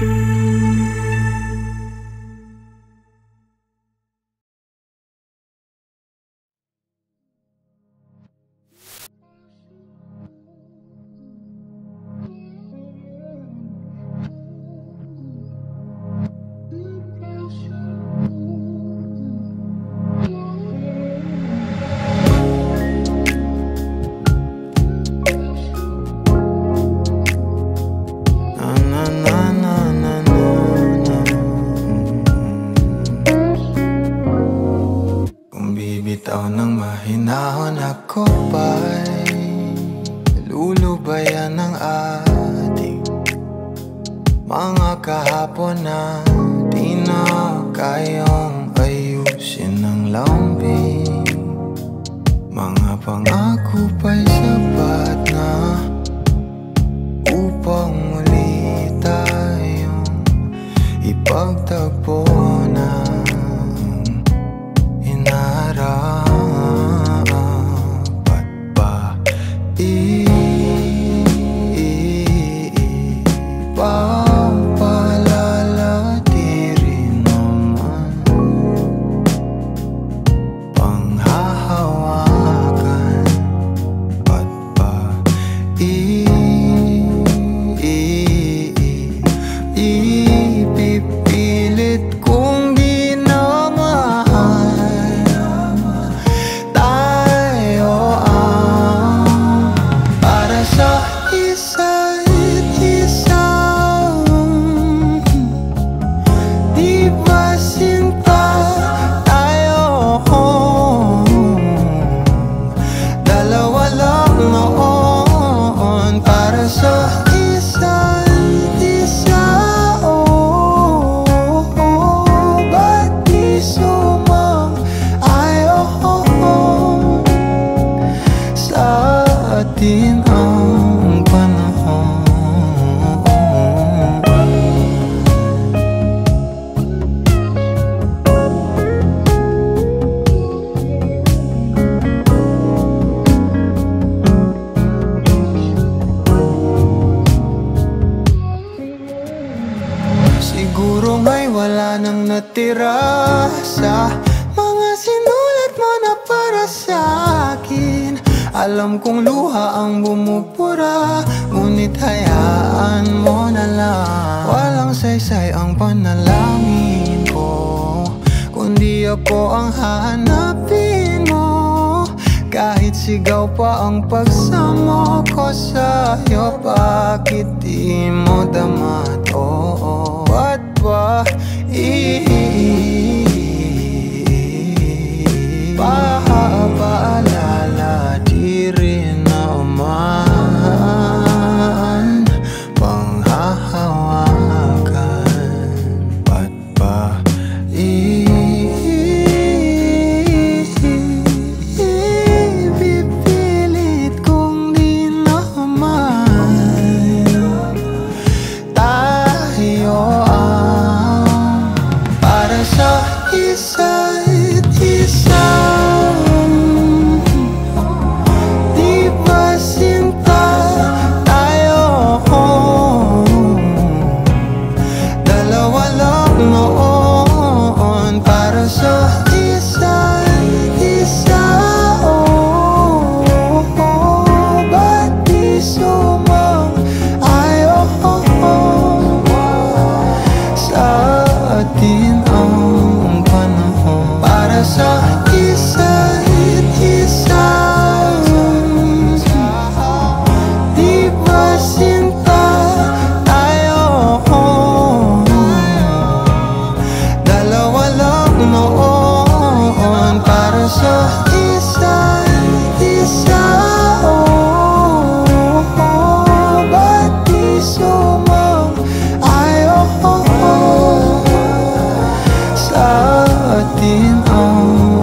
Na Bibitaw ng mahinahon ako ba'y Lulubayan ng ating Mga kahapon na di na kayang ayusin ng lambing. Mga pangako pa'y sapat atin ang panahon. Siguro ngay wala nang natira sa mga sinulat mo na para sa Alam kong luha ang bumupura Ngunit hayaan mo na lang Walang saysay ang panalangin ko Kundi ako ang hahanapin mo kahit sigaw pa ang pagsamo ko sa'yo Bakit di mo dama to? atin ang